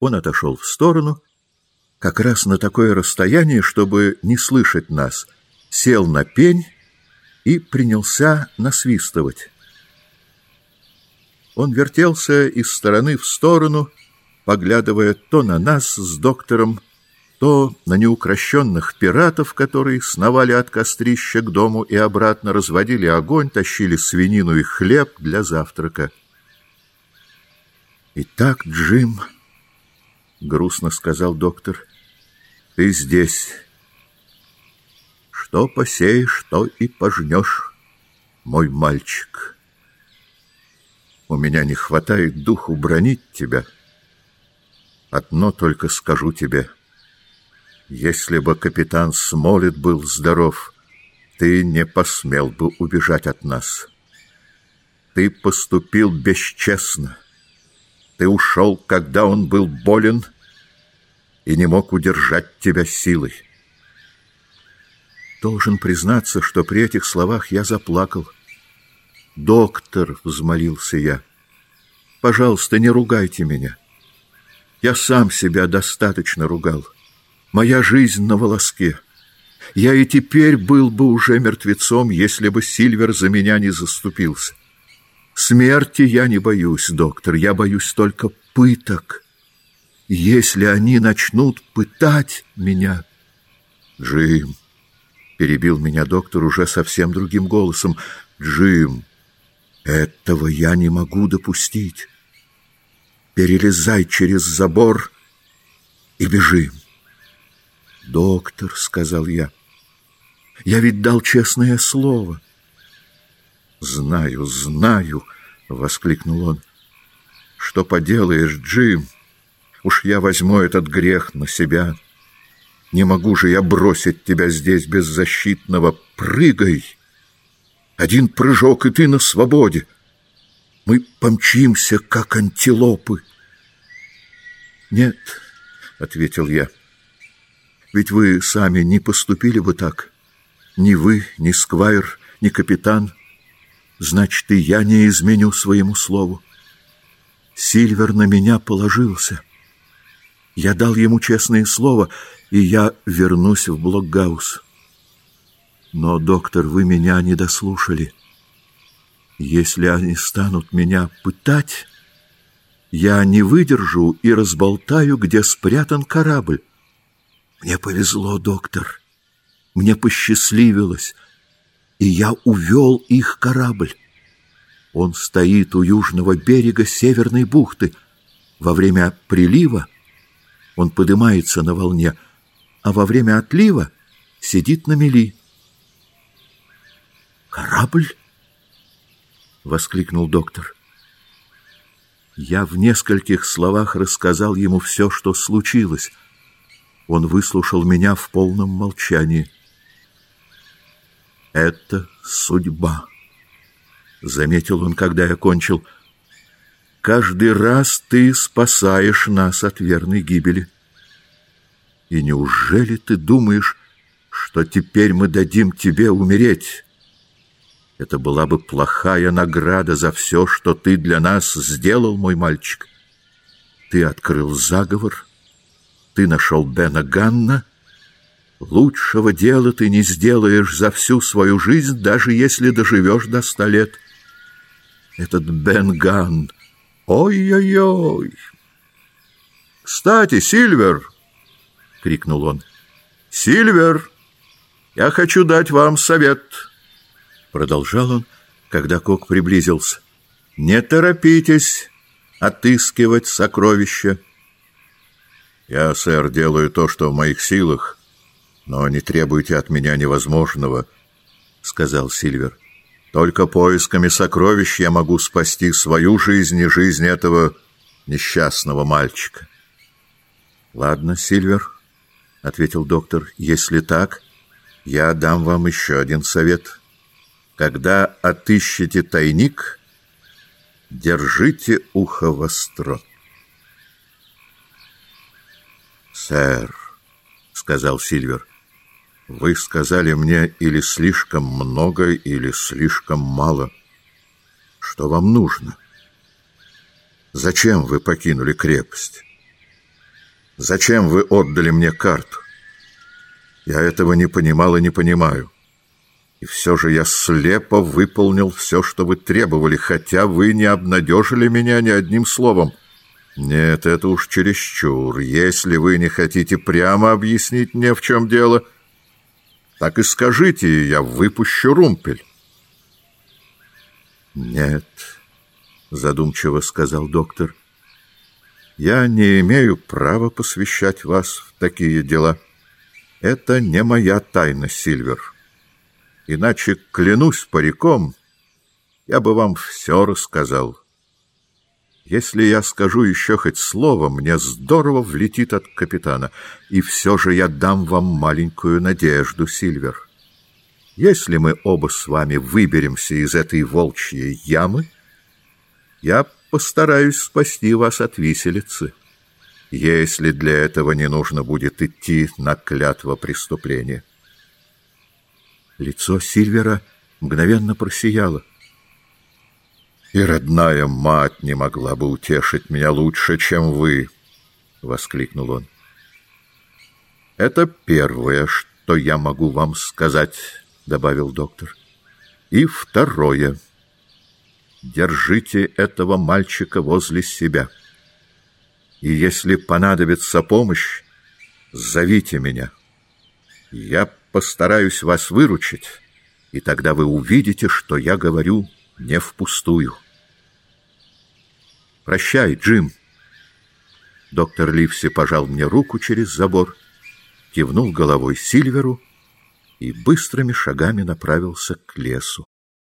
Он отошел в сторону, как раз на такое расстояние, чтобы не слышать нас, сел на пень и принялся насвистывать. Он вертелся из стороны в сторону, поглядывая то на нас с доктором, то на неукрощенных пиратов, которые сновали от кострища к дому и обратно, разводили огонь, тащили свинину и хлеб для завтрака. «Итак, Джим», — грустно сказал доктор, — «ты здесь. Что посеешь, то и пожнешь, мой мальчик. У меня не хватает духу бронить тебя. Одно только скажу тебе — если бы капитан Смолет был здоров, ты не посмел бы убежать от нас. Ты поступил бесчестно. Ты ушел, когда он был болен и не мог удержать тебя силой. Должен признаться, что при этих словах я заплакал. «Доктор», — взмолился я, — «пожалуйста, не ругайте меня. Я сам себя достаточно ругал». Моя жизнь на волоске. Я и теперь был бы уже мертвецом, если бы Сильвер за меня не заступился. Смерти я не боюсь, доктор, я боюсь только пыток. Если они начнут пытать меня... Джим, перебил меня доктор уже совсем другим голосом. Джим, этого я не могу допустить. Перелезай через забор и бежим. «Доктор», — сказал я, — «я ведь дал честное слово». «Знаю, знаю», — воскликнул он. «Что поделаешь, Джим? Уж я возьму этот грех на себя. Не могу же я бросить тебя здесь беззащитного. Прыгай! Один прыжок, и ты на свободе. Мы помчимся, как антилопы». «Нет», — ответил я, — ведь вы сами не поступили бы так. Ни вы, ни Сквайр, ни капитан. Значит, и я не изменю своему слову. Сильвер на меня положился. Я дал ему честное слово, и я вернусь в Блокгаус. Но, доктор, вы меня не дослушали. Если они станут меня пытать, я не выдержу и разболтаю, где спрятан корабль. Мне повезло, доктор. Мне посчастливилось, и я увел их корабль. Он стоит у южного берега Северной бухты. Во время прилива он поднимается на волне, а во время отлива сидит на мели. «Корабль?» — воскликнул доктор. Я в нескольких словах рассказал ему все, что случилось — он выслушал меня в полном молчании. «Это судьба», — заметил он, когда я кончил. «Каждый раз ты спасаешь нас от верной гибели. И неужели ты думаешь, что теперь мы дадим тебе умереть?» Это была бы плохая награда за все, что ты для нас сделал, мой мальчик. Ты открыл заговор, ты нашел Бена Ганна, лучшего дела ты не сделаешь за всю свою жизнь, даже если доживешь до ста лет. Этот Бен Ганн, ой-ой-ой! «Кстати, Сильвер!» — крикнул он. «Сильвер, я хочу дать вам совет!» Продолжал он, когда Кок приблизился. «Не торопитесь отыскивать сокровища. Я, сэр, делаю то, что в моих силах, но не требуйте от меня невозможного, — сказал Сильвер. Только поисками сокровищ я могу спасти свою жизнь и жизнь этого несчастного мальчика. — Ладно, Сильвер, — ответил доктор, — если так, я дам вам еще один совет. Когда отыщете тайник, держите ухо востро. «Сэр», — сказал Сильвер, — «вы сказали мне или слишком много, или слишком мало. Что вам нужно? Зачем вы покинули крепость? Зачем вы отдали мне карту? Я этого не понимал и не понимаю. И все же я слепо выполнил все, что вы требовали, хотя вы не обнадежили меня ни одним словом. Нет, это уж чересчур. Если вы не хотите прямо объяснить мне, в чем дело, так и скажите, я выпущу румпель. Нет, задумчиво сказал доктор, я не имею права посвящать вас в такие дела. Это не моя тайна, Сильвер. Иначе, клянусь париком, я бы вам все рассказал. Если я скажу еще хоть слово, мне здорово влетит от капитана, и все же я дам вам маленькую надежду, Сильвер. Если мы оба с вами выберемся из этой волчьей ямы, я постараюсь спасти вас от виселицы, если для этого не нужно будет идти на клятво преступления. Лицо Сильвера мгновенно просияло. «И родная мать не могла бы утешить меня лучше, чем вы!» — воскликнул он. «Это первое, что я могу вам сказать», — добавил доктор. «И второе. Держите этого мальчика возле себя. И если понадобится помощь, зовите меня. Я постараюсь вас выручить, и тогда вы увидите, что я говорю не впустую. Прощай, Джим. Доктор Ливси пожал мне руку через забор, кивнул головой Сильверу и быстрыми шагами направился к лесу.